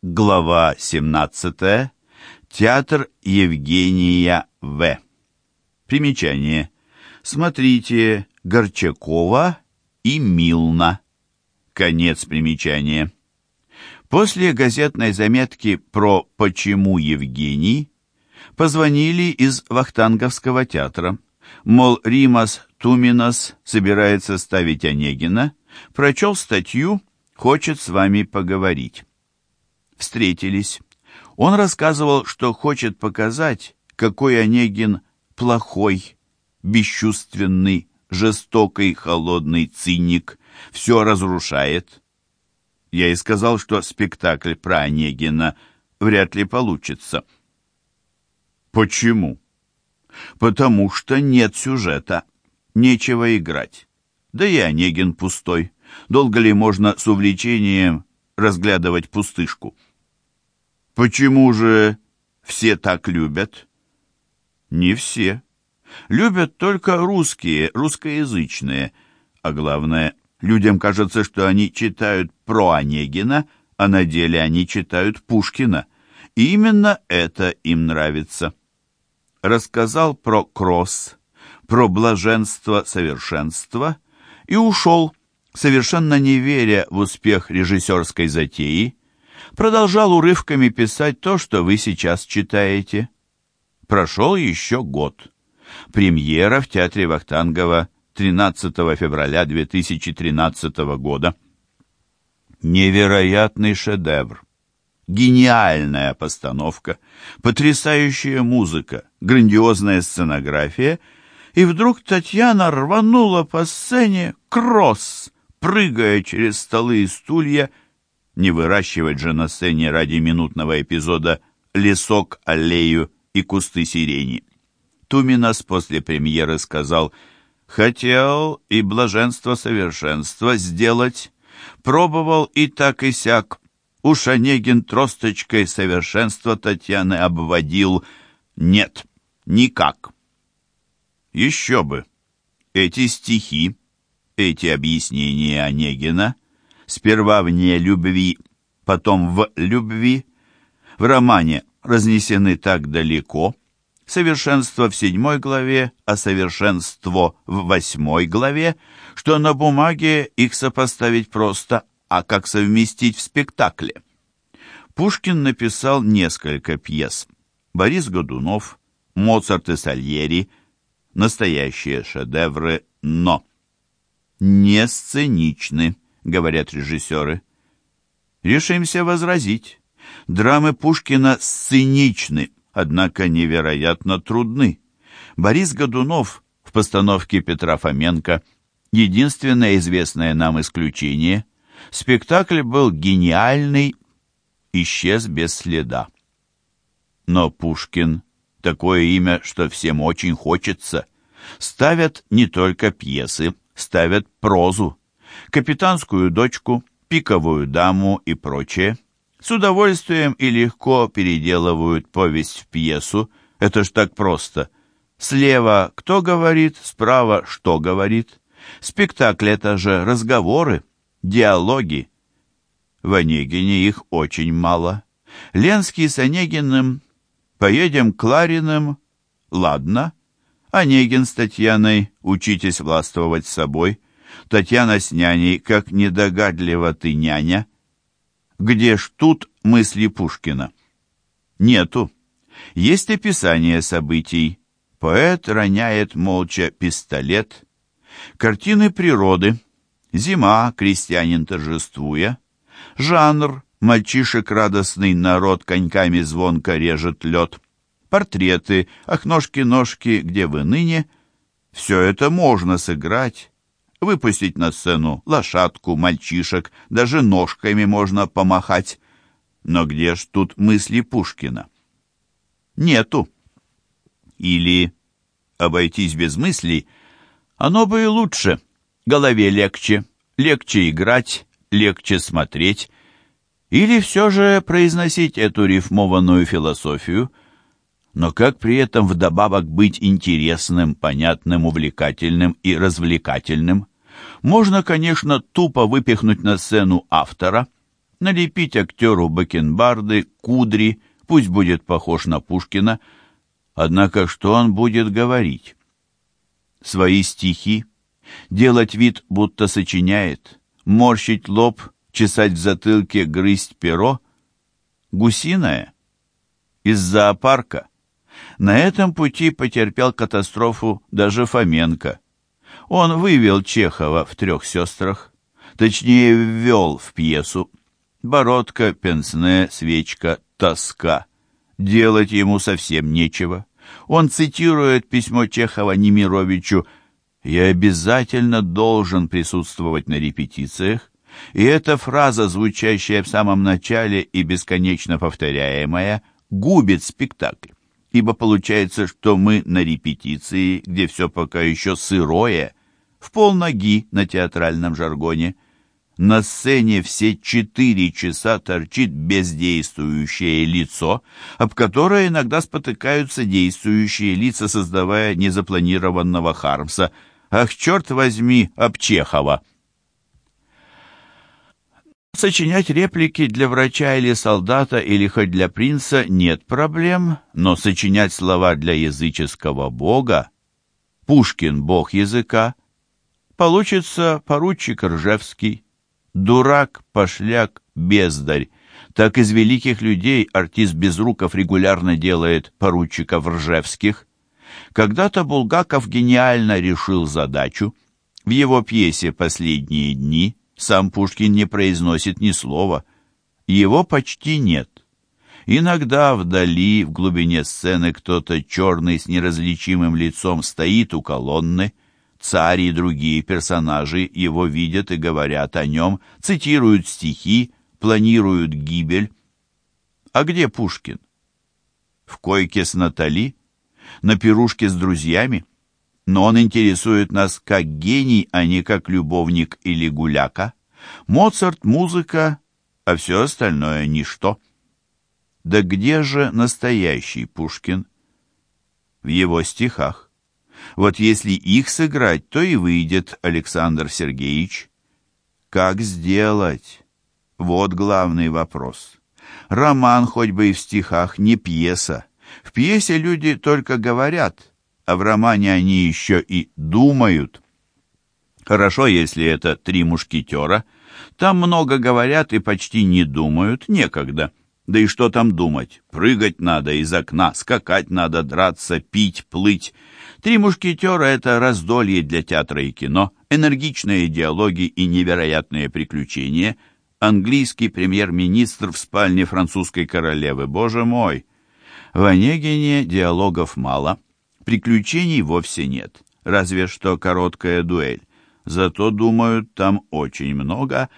Глава 17. Театр Евгения В. Примечание. Смотрите Горчакова и Милна. Конец примечания. После газетной заметки про «Почему Евгений» позвонили из Вахтанговского театра. Мол, Римас Туминас собирается ставить Онегина, прочел статью, хочет с вами поговорить. Встретились. Он рассказывал, что хочет показать, какой Онегин плохой, бесчувственный, жестокий, холодный циник, все разрушает. Я и сказал, что спектакль про Онегина вряд ли получится. Почему? Потому что нет сюжета, нечего играть. Да и Онегин пустой. Долго ли можно с увлечением разглядывать пустышку? Почему же все так любят? Не все. Любят только русские, русскоязычные. А главное, людям кажется, что они читают про Онегина, а на деле они читают Пушкина. И именно это им нравится. Рассказал про кросс, про блаженство совершенства и ушел, совершенно не веря в успех режиссерской затеи, продолжал урывками писать то, что вы сейчас читаете. Прошел еще год. Премьера в Театре Вахтангова 13 февраля 2013 года. Невероятный шедевр. Гениальная постановка, потрясающая музыка, грандиозная сценография, и вдруг Татьяна рванула по сцене кросс, прыгая через столы и стулья, не выращивать же на сцене ради минутного эпизода лесок, аллею и кусты сирени. Туминас после премьеры сказал «Хотел и блаженство совершенства сделать, пробовал и так и сяк. Уж Онегин тросточкой совершенства Татьяны обводил. Нет, никак». Еще бы! Эти стихи, эти объяснения Онегина — сперва вне любви, потом в любви, в романе разнесены так далеко, совершенство в седьмой главе, а совершенство в восьмой главе, что на бумаге их сопоставить просто, а как совместить в спектакле. Пушкин написал несколько пьес. Борис Годунов, Моцарт и Сальери, настоящие шедевры, но не сценичны говорят режиссеры. Решимся возразить. Драмы Пушкина сценичны, однако невероятно трудны. Борис Годунов в постановке Петра Фоменко единственное известное нам исключение. Спектакль был гениальный, исчез без следа. Но Пушкин — такое имя, что всем очень хочется. Ставят не только пьесы, ставят прозу капитанскую дочку, пиковую даму и прочее. С удовольствием и легко переделывают повесть в пьесу. Это ж так просто. Слева кто говорит, справа что говорит. Спектакль — это же разговоры, диалоги. В Онегине их очень мало. Ленский с Онегиным «Поедем к Лариным» — ладно. Онегин с Татьяной «Учитесь властвовать собой» Татьяна с няней, как недогадлива ты, няня. Где ж тут мысли Пушкина? Нету. Есть описание событий. Поэт роняет молча пистолет. Картины природы. Зима, крестьянин торжествуя. Жанр, мальчишек радостный народ коньками звонко режет лед. Портреты, ах, ножки-ножки, где вы ныне? Все это можно сыграть выпустить на сцену лошадку, мальчишек, даже ножками можно помахать. Но где ж тут мысли Пушкина? Нету. Или обойтись без мыслей, оно бы и лучше, голове легче, легче играть, легче смотреть, или все же произносить эту рифмованную философию – но как при этом вдобавок быть интересным, понятным, увлекательным и развлекательным? Можно, конечно, тупо выпихнуть на сцену автора, налепить актеру бакенбарды, кудри, пусть будет похож на Пушкина. Однако что он будет говорить? Свои стихи? Делать вид, будто сочиняет? Морщить лоб, чесать в затылке, грызть перо? Гусиное? Из зоопарка? На этом пути потерпел катастрофу даже Фоменко. Он вывел Чехова в «Трех сестрах», точнее, ввел в пьесу. Бородка, пенсне, свечка, тоска. Делать ему совсем нечего. Он цитирует письмо Чехова Немировичу «Я обязательно должен присутствовать на репетициях», и эта фраза, звучащая в самом начале и бесконечно повторяемая, губит спектакль ибо получается, что мы на репетиции, где все пока еще сырое, в полноги на театральном жаргоне. На сцене все четыре часа торчит бездействующее лицо, об которое иногда спотыкаются действующие лица, создавая незапланированного Хармса. Ах, черт возьми, об Чехова! Сочинять реплики для врача или солдата или хоть для принца нет проблем, но сочинять слова для языческого бога Пушкин — бог языка, получится поручик Ржевский, дурак, пошляк, бездарь. Так из великих людей артист Безруков регулярно делает поручиков Ржевских. Когда-то Булгаков гениально решил задачу. В его пьесе «Последние дни» Сам Пушкин не произносит ни слова. Его почти нет. Иногда вдали, в глубине сцены, кто-то черный с неразличимым лицом стоит у колонны. Царь и другие персонажи его видят и говорят о нем, цитируют стихи, планируют гибель. А где Пушкин? В койке с Натали? На пирушке с друзьями? Но он интересует нас как гений, а не как любовник или гуляка. Моцарт — музыка, а все остальное — ничто. Да где же настоящий Пушкин? В его стихах. Вот если их сыграть, то и выйдет Александр Сергеевич. Как сделать? Вот главный вопрос. Роман хоть бы и в стихах, не пьеса. В пьесе люди только говорят, а в романе они еще и думают. Хорошо, если это «Три мушкетера». Там много говорят и почти не думают, некогда. Да и что там думать? Прыгать надо из окна, скакать надо, драться, пить, плыть. «Три мушкетера» — это раздолье для театра и кино, энергичные диалоги и невероятные приключения. Английский премьер-министр в спальне французской королевы. Боже мой! В Онегине диалогов мало — Приключений вовсе нет, разве что короткая дуэль. Зато, думают, там очень много.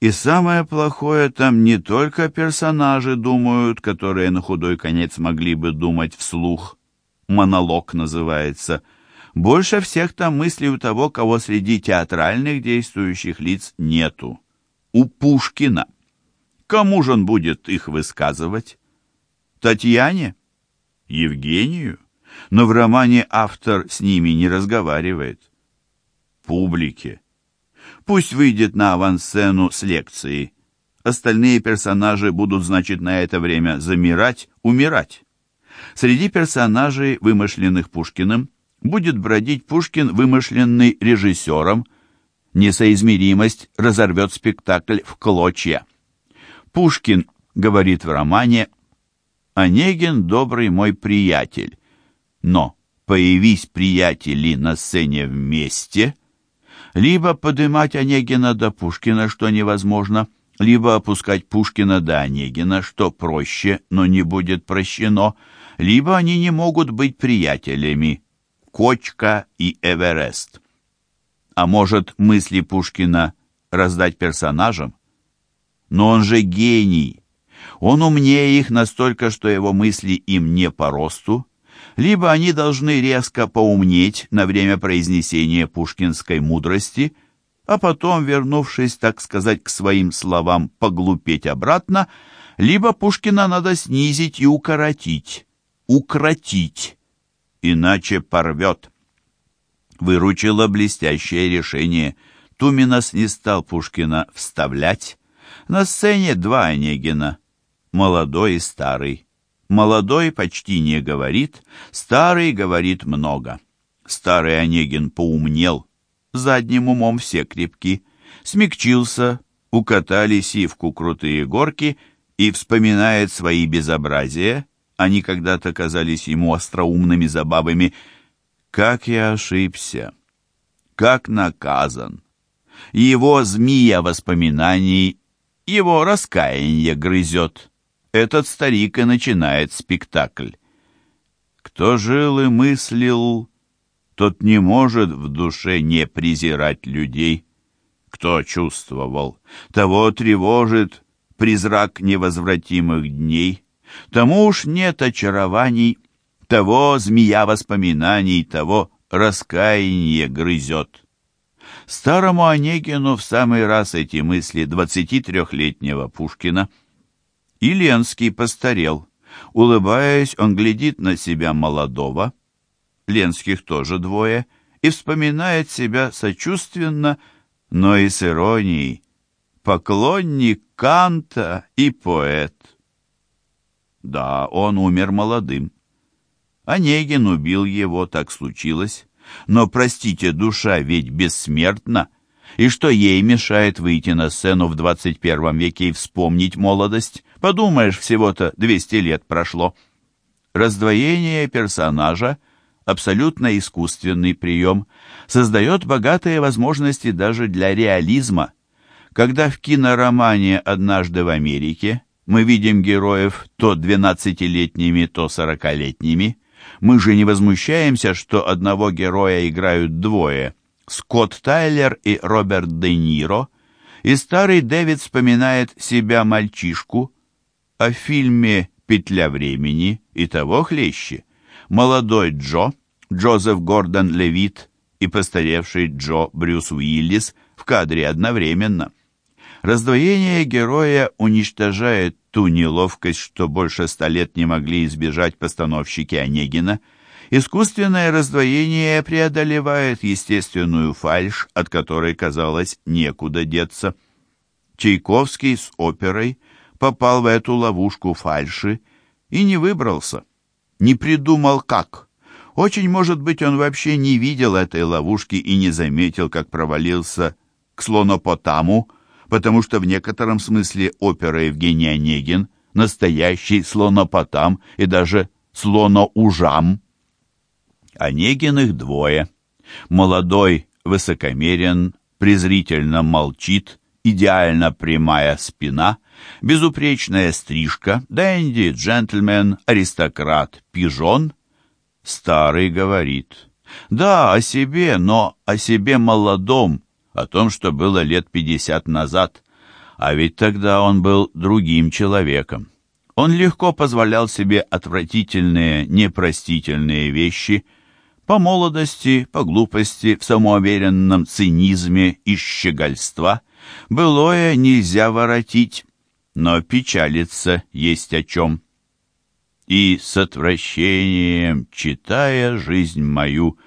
И самое плохое, там не только персонажи думают, которые на худой конец могли бы думать вслух. Монолог называется. Больше всех там мыслей у того, кого среди театральных действующих лиц нету. У Пушкина. Кому же он будет их высказывать? Татьяне? Евгению? Но в романе автор с ними не разговаривает. Публике. Пусть выйдет на авансцену с лекцией. Остальные персонажи будут, значит, на это время замирать, умирать. Среди персонажей, вымышленных Пушкиным, будет бродить Пушкин, вымышленный режиссером. Несоизмеримость разорвет спектакль в клочья. Пушкин говорит в романе «Онегин — добрый мой приятель, но появись приятели на сцене вместе, либо подымать Онегина до Пушкина, что невозможно, либо опускать Пушкина до Онегина, что проще, но не будет прощено, либо они не могут быть приятелями. Кочка и Эверест. А может, мысли Пушкина раздать персонажам? Но он же гений. Он умнее их настолько, что его мысли им не по росту, либо они должны резко поумнеть на время произнесения пушкинской мудрости, а потом, вернувшись, так сказать, к своим словам, поглупеть обратно, либо Пушкина надо снизить и укоротить, укротить, иначе порвет. Выручило блестящее решение. Туминас не стал Пушкина вставлять, На сцене два Онегина, молодой и старый. Молодой почти не говорит, старый говорит много. Старый Онегин поумнел, задним умом все крепки, смягчился, укатали сивку крутые горки и вспоминает свои безобразия, они когда-то казались ему остроумными забавами. Как я ошибся! Как наказан! Его змея воспоминаний, его раскаяние грызет. Этот старик и начинает спектакль. Кто жил и мыслил, тот не может в душе не презирать людей. Кто чувствовал, того тревожит призрак невозвратимых дней. Тому уж нет очарований, того змея воспоминаний, того раскаяние грызет. Старому Онегину в самый раз эти мысли двадцати трехлетнего Пушкина. И Ленский постарел. Улыбаясь, он глядит на себя молодого, Ленских тоже двое, и вспоминает себя сочувственно, но и с иронией. Поклонник Канта и поэт. Да, он умер молодым. Онегин убил его, так случилось. Но, простите, душа ведь бессмертна. И что ей мешает выйти на сцену в 21 веке и вспомнить молодость? Подумаешь, всего-то 200 лет прошло. Раздвоение персонажа — абсолютно искусственный прием, создает богатые возможности даже для реализма. Когда в киноромане «Однажды в Америке» мы видим героев то двенадцатилетними, то сорокалетними, мы же не возмущаемся, что одного героя играют двое — Скотт Тайлер и Роберт Де Ниро, и старый Дэвид вспоминает себя мальчишку, о фильме «Петля времени» и того хлеще. Молодой Джо, Джозеф Гордон Левит и постаревший Джо Брюс Уиллис в кадре одновременно. Раздвоение героя уничтожает ту неловкость, что больше ста лет не могли избежать постановщики Онегина. Искусственное раздвоение преодолевает естественную фальшь, от которой, казалось, некуда деться. Чайковский с оперой попал в эту ловушку фальши и не выбрался, не придумал как. Очень может быть, он вообще не видел этой ловушки и не заметил, как провалился к слонопотаму, потому что в некотором смысле опера Евгения Онегин настоящий слонопотам и даже слоноужам. Онегин их двое. Молодой высокомерен, презрительно молчит, идеально прямая спина, безупречная стрижка, дэнди, джентльмен, аристократ, пижон. Старый говорит. Да, о себе, но о себе молодом, о том, что было лет пятьдесят назад. А ведь тогда он был другим человеком. Он легко позволял себе отвратительные, непростительные вещи по молодости, по глупости, в самоуверенном цинизме и щегольства. Былое нельзя воротить, но печалиться есть о чем. И с отвращением, читая жизнь мою,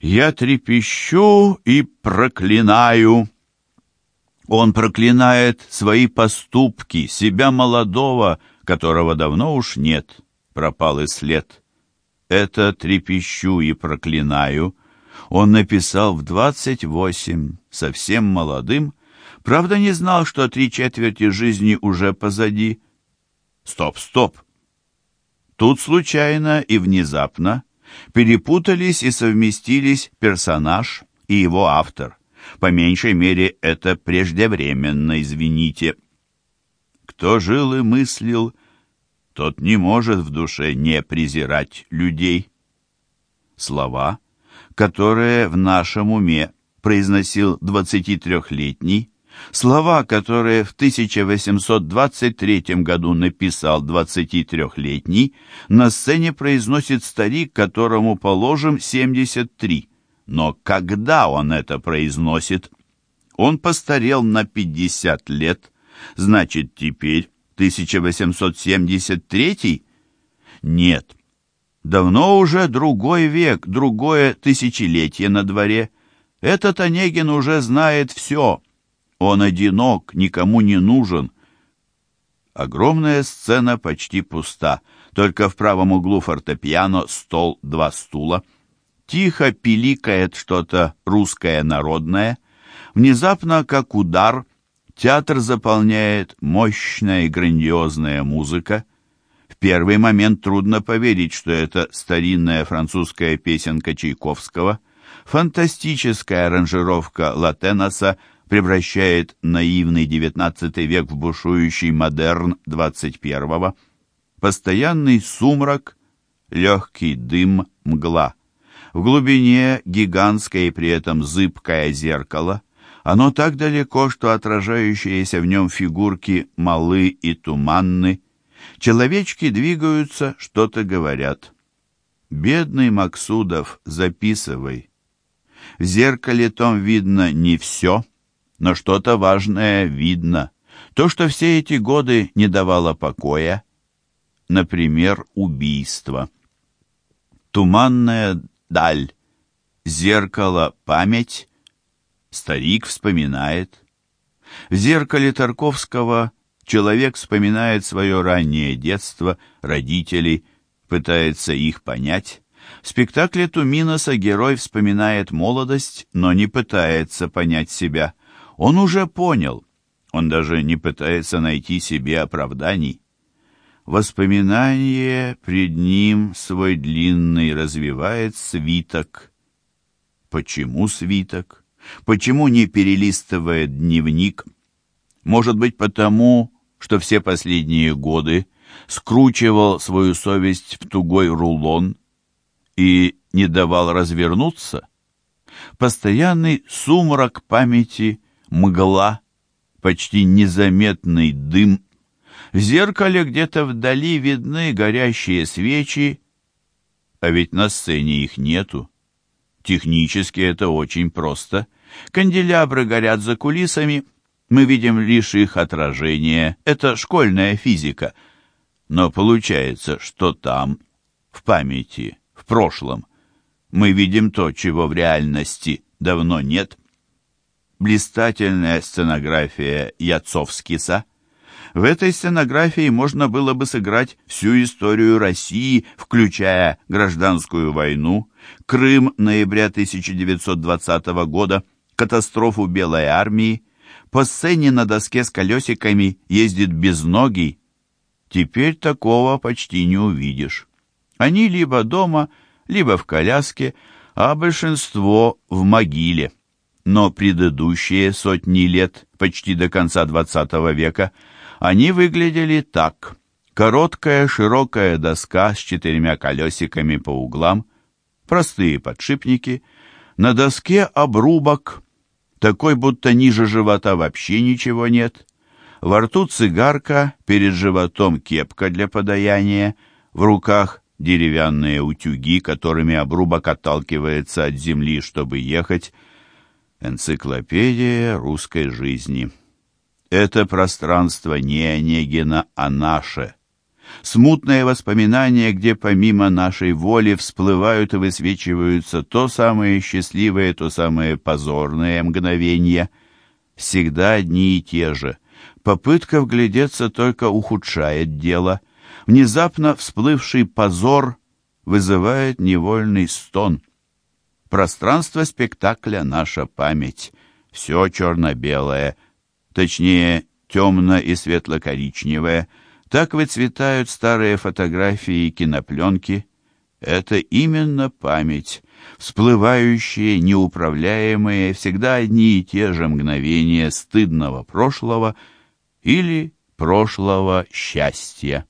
я трепещу и проклинаю. Он проклинает свои поступки, себя молодого, которого давно уж нет, пропал и след. Это трепещу и проклинаю он написал в двадцать восемь, совсем молодым, правда не знал, что три четверти жизни уже позади. Стоп, стоп! Тут случайно и внезапно перепутались и совместились персонаж и его автор. По меньшей мере, это преждевременно, извините. Кто жил и мыслил, тот не может в душе не презирать людей. Слова, которые в нашем уме произносил 23-летний, слова, которые в 1823 году написал 23-летний, на сцене произносит старик, которому, положим, 73. Но когда он это произносит? Он постарел на 50 лет, значит, теперь 1873? Нет. Давно уже другой век, другое тысячелетие на дворе. Этот Онегин уже знает все. Он одинок, никому не нужен. Огромная сцена почти пуста, только в правом углу фортепиано, стол, два стула. Тихо пиликает что-то русское народное. Внезапно, как удар, театр заполняет мощная и грандиозная музыка. В первый момент трудно поверить, что это старинная французская песенка Чайковского. Фантастическая аранжировка Латеноса превращает наивный XIX век в бушующий модерн XXI. Постоянный сумрак, легкий дым, мгла. В глубине гигантское и при этом зыбкое зеркало. Оно так далеко, что отражающиеся в нем фигурки малы и туманны. Человечки двигаются, что-то говорят. Бедный Максудов, записывай. В зеркале том видно не все, но что-то важное видно. То, что все эти годы не давало покоя. Например, убийство. Туманная даль. Зеркало память. Старик вспоминает. В зеркале Тарковского человек вспоминает свое раннее детство, родителей, пытается их понять. В спектакле Туминоса герой вспоминает молодость, но не пытается понять себя. Он уже понял. Он даже не пытается найти себе оправданий. Воспоминание пред ним свой длинный развивает свиток. Почему свиток? Почему не перелистывает дневник? Может быть, потому, что все последние годы скручивал свою совесть в тугой рулон и не давал развернуться? Постоянный сумрак памяти, мгла, почти незаметный дым в зеркале где-то вдали видны горящие свечи, а ведь на сцене их нету. Технически это очень просто. Канделябры горят за кулисами, мы видим лишь их отражение. Это школьная физика. Но получается, что там, в памяти, в прошлом, мы видим то, чего в реальности давно нет. Блистательная сценография Яцовскиса в этой сценографии можно было бы сыграть всю историю России, включая гражданскую войну, Крым ноября 1920 года, катастрофу Белой армии. По сцене на доске с колесиками ездит безногий. Теперь такого почти не увидишь. Они либо дома, либо в коляске, а большинство в могиле. Но предыдущие сотни лет, почти до конца XX века, они выглядели так. Короткая широкая доска с четырьмя колесиками по углам, простые подшипники, на доске обрубок, такой, будто ниже живота вообще ничего нет, во рту цигарка, перед животом кепка для подаяния, в руках деревянные утюги, которыми обрубок отталкивается от земли, чтобы ехать. Энциклопедия русской жизни. Это пространство не Онегина, а наше. Смутные воспоминания, где помимо нашей воли всплывают и высвечиваются то самые счастливые, то самые позорные мгновения. Всегда одни и те же. Попытка вглядеться только ухудшает дело. Внезапно всплывший позор вызывает невольный стон. Пространство спектакля — наша память. Все черно-белое — точнее, темно- и светло-коричневое, так выцветают старые фотографии и кинопленки. Это именно память, всплывающие, неуправляемые, всегда одни и те же мгновения стыдного прошлого или прошлого счастья.